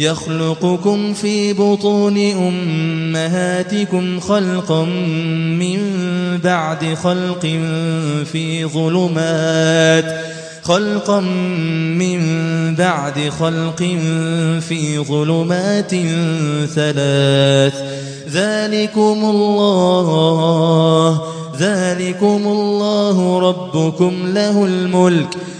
يخلقكم في بطون أمهاتكم خلقا من بعد خلق في ظلمات خلقا من بعد خلق في ظلمات ثلاث. ذلكم الله ذلكم الله ربكم له الملك.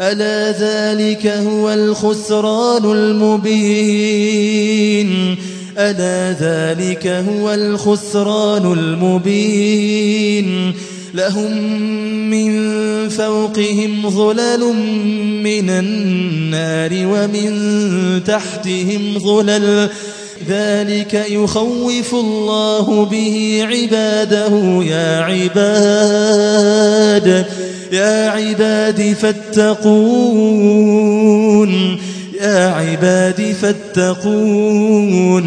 ألا ذلك هو الخسران المبين؟ ألا ذلك هو الخسران المبين؟ لهم من فوقهم ظلل من النار ومن تحتهم ظلل ذلك يخوف الله به عباده. يا عباد يا عباد فاتقون يا عباد فاتقون.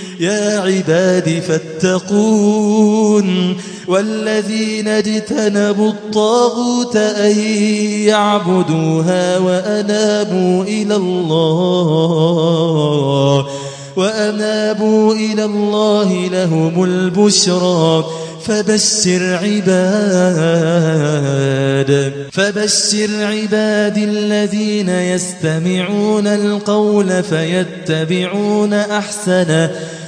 يا عباد فاتقون والذين اجتنبوا الطاغوت أن يعبدوها وأنابوا إلى الله وأنابوا إلى الله لهم البشرى فبشر عباد فبشر عباد الذين يستمعون القول فيتبعون أحسنه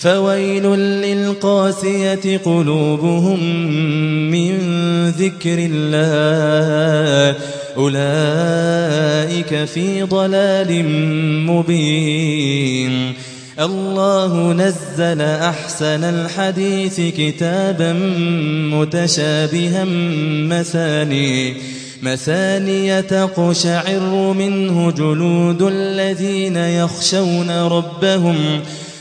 فويل للقاسية قلوبهم من ذكر الله. أولئك في ضلال مبين. الله نزل أحسن الحديث كتابا متشابها مثاني. مثانية تقشعر منه جلود الذين يخشون ربهم.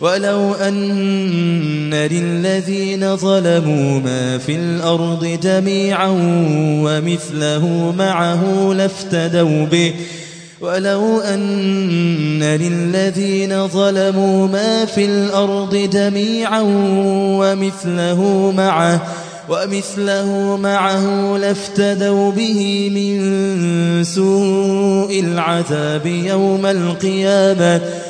ولو أن للذين ظلموا ما في الأرض جميعا ومثله معه لافتدوا به. ولو أن للذين ظلموا ما في الأرض جميعا ومثله معه ومثله معه لافتدوا به من سوء العذاب يوم القيامة.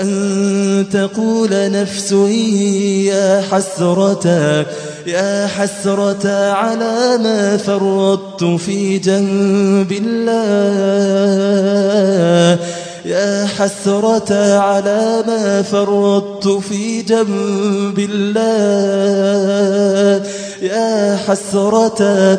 أن تقول نفس يا حسرة يا حسرة على ما فرطت في جنب الله. يا حسرة على ما فرطت في جنب الله. يا حسرة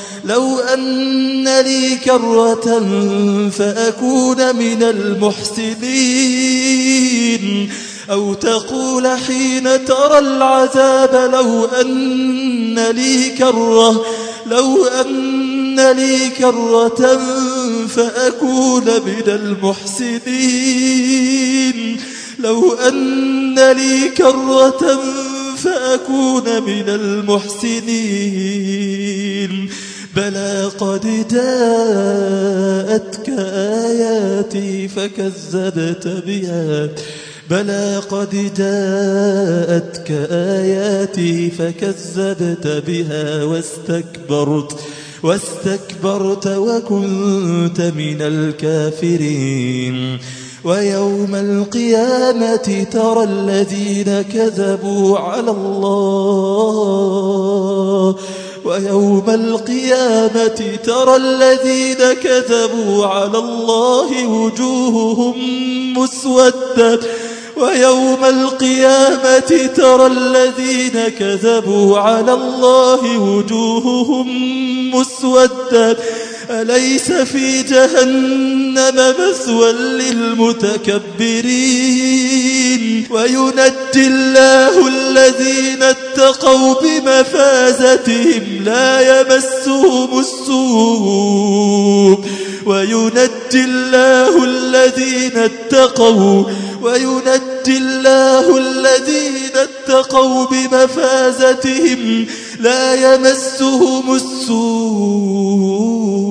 لو أن لي كرة فأكون من المحسنين. أو تقول حين ترى العذاب لو أن لي كرة لو أن لي كرة فأكون من المحسنين. لو أن لي كرة فأكون من المحسنين. بلى قد جاءتك آياتي فكذبت بها. بلى قد جاءتك آياتي فكذبت بها. واستكبرت واستكبرت وكنت من الكافرين. ويوم القيامة ترى الذين كذبوا على الله ويوم القيامة ترى الذين كذبوا على الله وجوههم مسودة. ويوم القيامة ترى الذين كذبوا على الله وجوههم مسودة. أليس في جهنم مثوى للمتكبرين؟ وينجي الله الذين اتقوا بمفازتهم لا يمسهم السوء. وينجي الله الذين اتقوا وينجي الله الذين اتقوا بمفازتهم لا يمسهم السوء.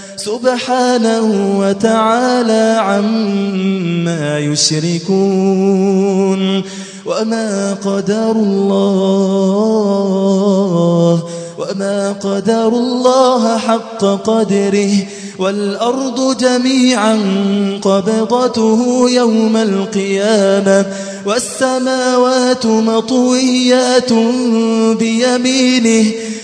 سبحانه وتعالى عما يشركون وما قدر الله وما قدر الله حق قدره والأرض جميعا قبضته يوم القيامة والسماوات مطويات بيمينه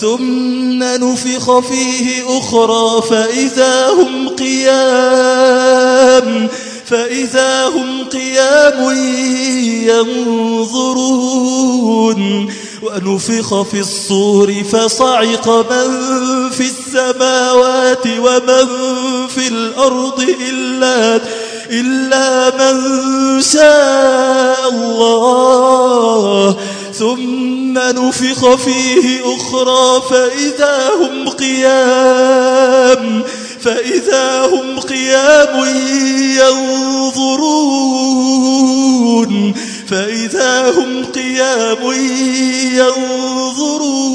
ثم نفخ فيه أخرى فإذا هم قيام فإذا هم قيام ينظرون. ونفخ في الصور فصعق من في السماوات ومن في الأرض إلا إلا من شاء الله. ثم نفخ فيه أخرى فإذا هم قيام فإذا هم قيام ينظرون فإذا هم قيام ينظرون.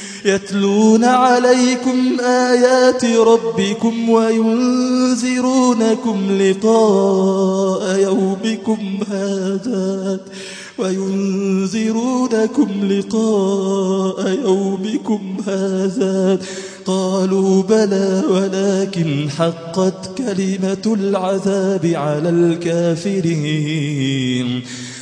يتلون عليكم آيات ربكم وينذرونكم لقاء يومكم هذا وينذرونكم لقاء يومكم هذا قالوا بلى ولكن حقت كلمة العذاب على الكافرين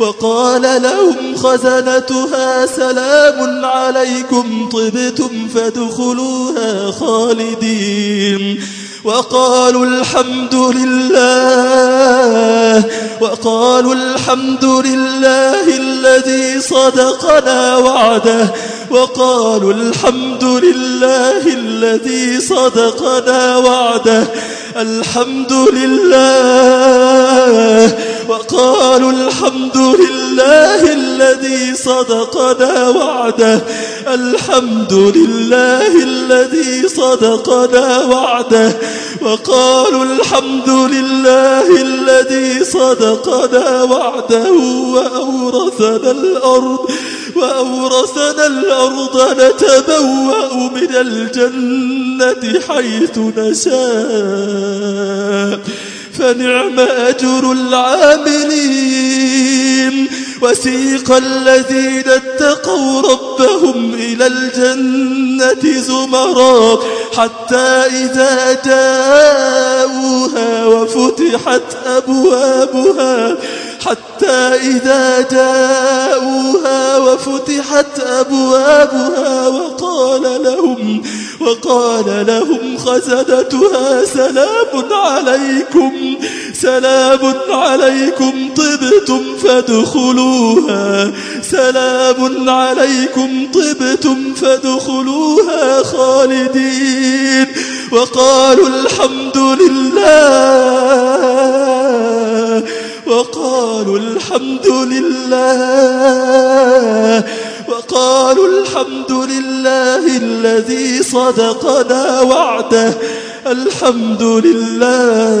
وقال لهم خزنتها سلام عليكم طبتم فادخلوها خالدين. وقالوا الحمد لله وقالوا الحمد لله الذي صدقنا وعده وقالوا الحمد لله الذي صدقنا وعده الحمد لله وقالوا الحمد لله الذي صدقنا وعده. الحمد لله الذي صدقنا وعده. وقالوا الحمد لله الذي صدقنا وعده. وأورثنا الأرض وأورثنا الأرض نتبوأ من الجنة حيث نشاء. فنعم أجر العاملين. وسيق الذين اتقوا ربهم إلى الجنة زمرا حتى إذا جاءوها وفتحت أبوابها. حتى إذا جاءوها وفتحت أبوابها وقال لهم وقال لهم خزنتها سلام عليكم سلام عليكم طبتم فادخلوها سلام عليكم طبتم فادخلوها خالدين. وقالوا الحمد لله وقالوا الحمد لله. وقالوا الحمد لله الذي صدقنا وعده. الحمد لله.